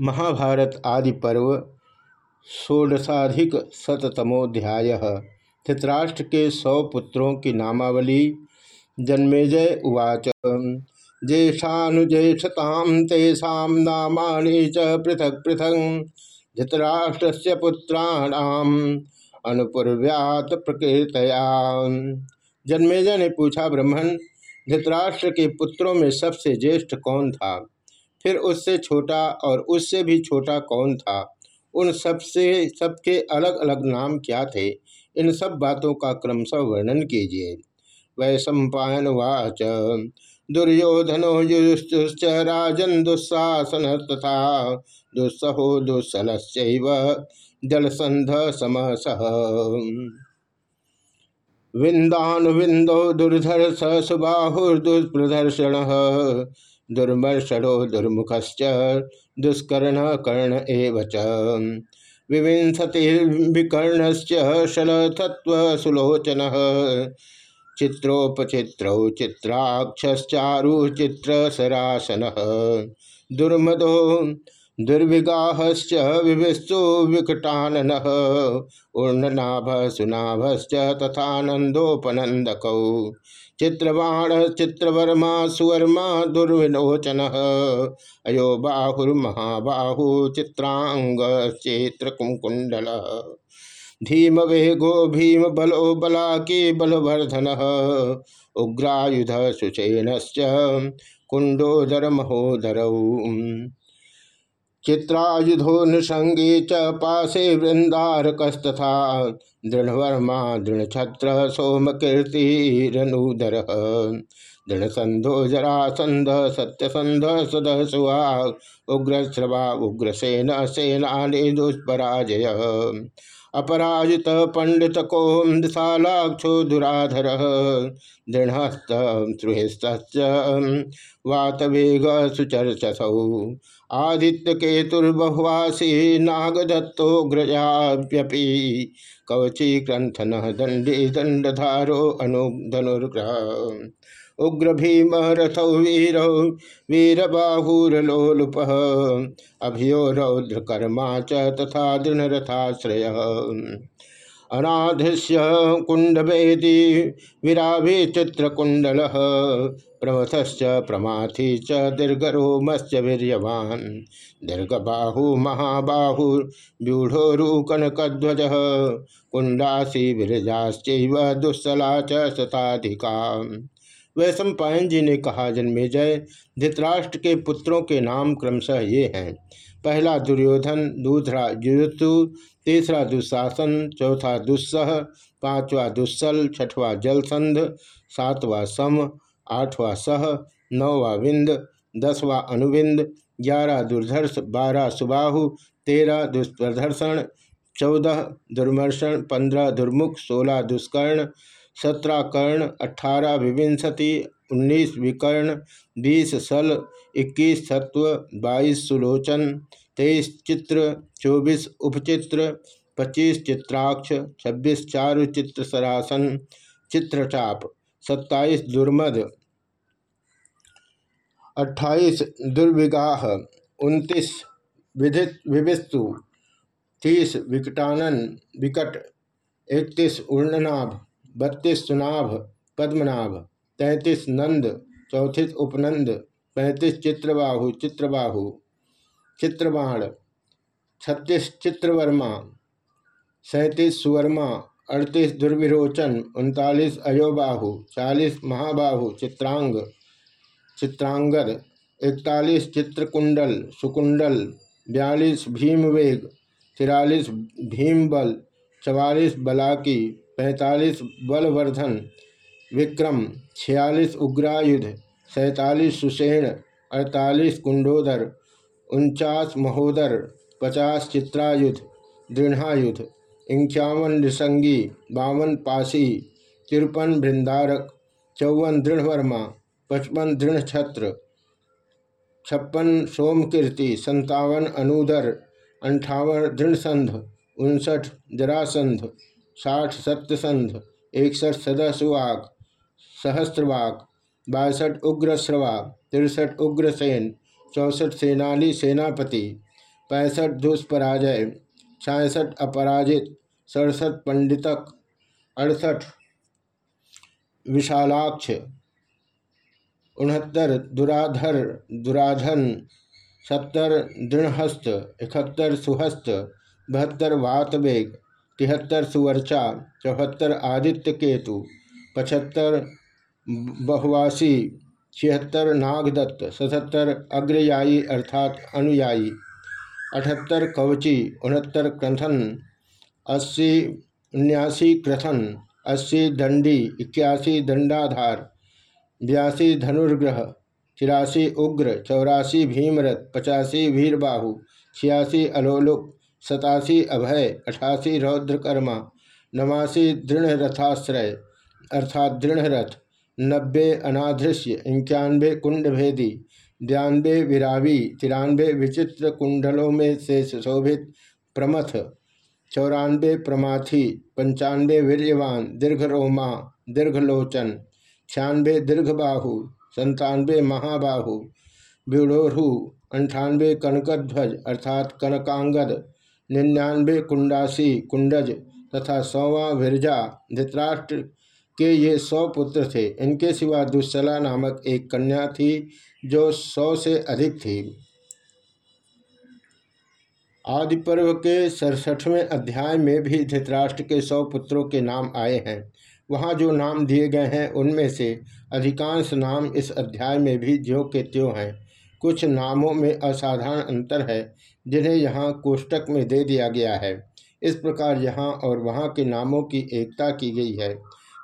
महाभारत आदि पर्व षोडशाधिक शतमोध्याय धृतराष्ट्र के सौ पुत्रों की नामावली। जन्मेजय उवाच। ज्येष्ठानुज्येष्ठताम तेषा नामानि च पृथक पृथक। धृतराष्ट्र पुत्राणाम अनुपूर्व्यात प्रकृतया जन्मेजय ने पूछा ब्रह्मण धृतराष्ट्र के पुत्रों में सबसे ज्येष्ठ कौन था? फिर उससे छोटा और उससे भी छोटा कौन था? उन सबसे, सबके अलग अलग नाम क्या थे? इन सब बातों का क्रमशः वर्णन कीजिए। वै सम्पायन वाच दुर्योधनो युष्च राजन दुस्साहसन तथा दुस्सहो दुस्सल जलसंध समसह विंदानुविंदो दुर्धर सुबाहुर्दुष्प्रदर्शन दुर्मर्षणो दुर्मुखश्च दुष्कर्ण कर्ण एव च। विविंशतिर्विकर्णश्च शलथत्वसुलोचनः चित्रोपचित्रौ चित्राक्षश्चारुचित्रसरासनः। दुर्मदो दुर्विगाहश्च विविस्तु विकटाननः ऊर्णनाभ सुनाभश्च चित्रबाण चित्रवर्मा, सुवर्मा, दुर्विलोचन। अयो बाहुर्महाबाहु चित्रांग चेत्र कुंकुंडल धीम वेगो भीम बलो बलाकी, बलवर्धन। उग्रायुध सुचेन कुंडोदर महोदरौ चित्रायुधो नृसंगी च पासे वृंदारकस्तथा दृढ़वर्मा, दृढ़छत्र सोमकीर्तिरनूदर दृढ़संधो जरासंध सत्यसंध सदह सुहा उग्रश्रवा, उग्रसेन, सेनानी दुष्पराजय। अपराजित, पंडित कोशालाक्षो दुराधर। दृढ़स्त सुहस्त वातवेग, सुचर्चसौ। आदित्य केतुर्बहुवासी नागदत्तो ग्रजाप्यपि कवची ग्रंथन दंडी दंडधारो अनु धनुर्ग्रह उग्र भीम रथौ वीर, वीरबाहुरलोलुप। अभियो रौद्रकर्मा च तथा दृढ़रथाश्रय। अनाधस्य कुंडवेदी विराभि चित्रकुंडल प्रमथश्च प्रमाथी च दीर्घरो मत्स्य वीर्यवान। दीर्घबाहु महाबाहु व्यूढ़ोरुकनकध्वज कुंडासी विरजाश्चैव दुस्सला च शताधिका। वैशंपायन जी ने कहा जन्मेजय धृतराष्ट्र के पुत्रों के नाम क्रमशः ये हैं। पहला दुर्योधन, दूसरा युयुत्सु तीसरा दुशासन, चौथा दुस्सह, पांचवा दुस्सल, छठवा जलसंध, सातवा सम, आठवा सह, नौवा विंद दसवा अनुविंद ग्यारह दुर्धर्ष, बारह सुबाहु, तेरह दुष्प्रदर्शन चौदह दुर्मर्षण, पंद्रह दुर्मुख, सोलह दुष्कर्ण, सत्रह कर्ण, अठारह विविंशति, उन्नीस विकर्ण, बीस सल, इक्कीस सत्व, बाईस सुलोचन। तेईस चित्र चौबीस उपचित्र, पच्चीस चित्राक्ष, छब्बीस चारु चित्र सरासन चित्रचाप, सत्ताईस दुर्मद, अट्ठाईस दुर्विगाह, उनतीस विधित विविस्तु तीस विकटानन, विकट इकतीस उर्णनाभ, बत्तीस सुनाभ, पद्मनाभ, तैंतीस नंद, चौंतीस उपनंद, पैंतीस चित्रबाहु चित्रबाहु चित्रबाण, छत्तीस चित्रवर्मा, सैंतीस सुवर्मा, अड़तीस दुर्विरोचन, उनतालीस अयोबाहु, चालीस महाबाहु चित्रांग, चित्रांगद इकतालीस चित्रकुंडल, सुकुंडल, बयालीस भीमवेग, तिरालीस भीमबल, चवालीस बलाकी, पैंतालीस बलवर्धन, विक्रम, छियालीस उग्रायुध, सैतालीस सुषेण, अड़तालीस कुंडोदर उनचास महोदर, पचास चित्रायुध, दृढ़ायुध, इक्यावन निसंगी, बावन पासी, तिरपन बृंदारक चौवन दृढ़वर्मा, पचपन दृढ़ छत्र छप्पन सोमकीर्ति, संतावन अनुदर, अंठावन दृढ़संध, उनसठ जरासंध, साठ सत्यसंध इकसठ सदसुवाक सहस्त्रवाक, बासठ उग्रश्रवा तिरसठ उग्रसेन चौसठ सेनानी सेनापति, पैंसठ दुष्पराजय, छियासठ अपराजित, सड़सठ पंडितक, अड़सठ विशालाक्ष, उनहत्तर दुराधर, दुराधन, सत्तर दृढ़हस्त, इकहत्तर सुहस्त, बहत्तर वातवेग, तिहत्तर सुवर्चा, चौहत्तर आदित्य केतु, पचहत्तर बहुवासी छिहत्तर नागदत्त, सतहत्तर अग्रयायी अर्थात अनुयायी, अठहत्तर कवची, उनहत्तर क्रथन, अस्सी उन्यासी क्रथन, अस्सी दंडी, इक्यासी दंडाधार, बयासी धनुर्ग्रह, तिरासी उग्र, चौरासी भीमरथ, पचासी वीरबाहु, छियासी अलोलुक, सतासी अभय, अठासी रौद्रकर्मा, नवासी दृढ़रथाश्रय अर्थात दृढ़रथ। नब्बे अनाधृश्य इक्यानवे कुंडभेदी, बयानबे विरावी तिरानवे विचित्र कुंडलों में से सुशोभित प्रमथ चौरानवे प्रमाथी पंचानवे वीर्यवान दीर्घरोमा दीर्घलोचन छियानवे दीर्घबाहु संतानवे महाबाहु ब्यूढ़ोरु अंठानवे कनकध्वज अर्थात कनकांगद निन्यानवे कुंडासी कुंडज तथा सौवा विरजा, धृतराष्ट्र के ये सौ पुत्र थे। इनके सिवा दुस्सला नामक एक कन्या थी जो सौ से अधिक थी। आदि पर्व के सड़सठवें अध्याय में भी धृतराष्ट्र के सौ पुत्रों के नाम आए हैं। वहाँ जो नाम दिए गए हैं, उनमें से अधिकांश नाम इस अध्याय में भी ज्यों के त्यों हैं। कुछ नामों में असाधारण अंतर है, जिन्हें यहाँ कोष्टक में दे दिया गया है। इस प्रकार यहाँ और वहाँ के नामों की एकता की गई है।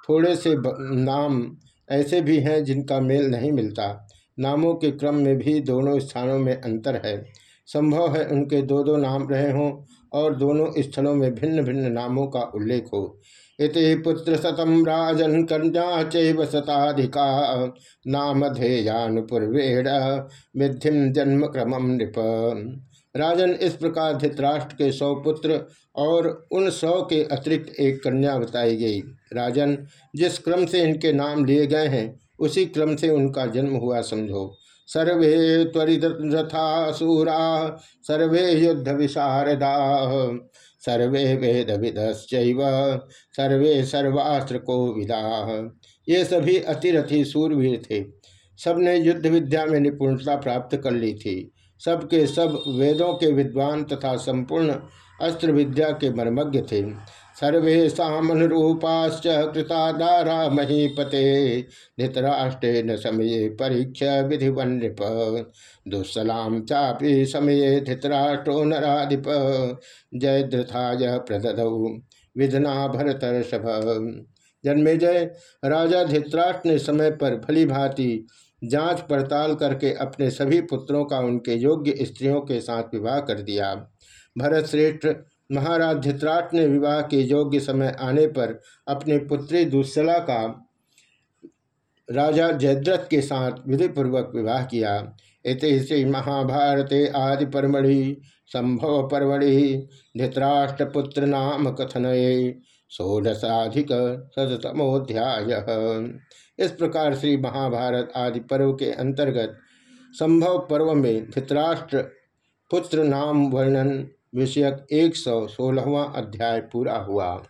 थोड़े से नाम ऐसे भी हैं जिनका मेल नहीं मिलता। नामों के क्रम में भी दोनों स्थानों में अंतर है। संभव है उनके दो दो नाम रहे हों और दोनों स्थलों में भिन्न भिन्न नामों का उल्लेख हो। इति पुत्र सतम राजन कन्या चैव नाम धेयानुपूर्वेण विधिम जन्म क्रम नृप। राजन इस प्रकार धृतराष्ट्र के सौ पुत्र और उन सौ के अतिरिक्त एक कन्या बताई गई। राजन, जिस क्रम से इनके नाम लिए गए हैं, उसी क्रम से उनका जन्म हुआ समझो। सर्वे त्वरित रथासूरा सर्वे युद्ध विशारदा, सर्वे वेद विदश्चैव, सर्वे सर्वास्त्र को विदा। ये सभी अतिरथी सूरवीर थे। सबने युद्ध विद्या में निपुणता प्राप्त कर ली थी। सबके सब वेदों के विद्वान तथा संपूर्ण अस्त्र विद्या के मर्मज्ञ थे। सर्वेशानुरूपाश्च कृतादारा महीपते धृतराष्ट्रे न समय परीक्ष विधिवन्नृप। दुस्सलाम चापि समय धृतराष्ट्रो नाधिप जयद्रथाय प्रददौ, विधना भरतर्षभ। जन्मे जय, राजा धृतराष्ट्र ने समय पर भली भांति जाँच पड़ताल करके अपने सभी पुत्रों का उनके योग्य स्त्रियों के साथ विवाह कर दिया। भरत श्रेष्ठ महाराज धित्राट ने विवाह के योग्य समय आने पर अपनी पुत्री दुस्सला का राजा जयद्रथ के साथ विधिपूर्वक विवाह किया। इत श्री महाभारते आदि परमढ़ि, संभव परमढ़ि धृतराष्ट्रपुत्र नाम कथन षोडशाधिक शतमोध्याय इस प्रकार श्री महाभारत आदि पर्व के अंतर्गत संभव पर्व में धृतराष्ट्र पुत्र नाम वर्णन विषयक एक सौ सोलहवा अध्याय पूरा हुआ।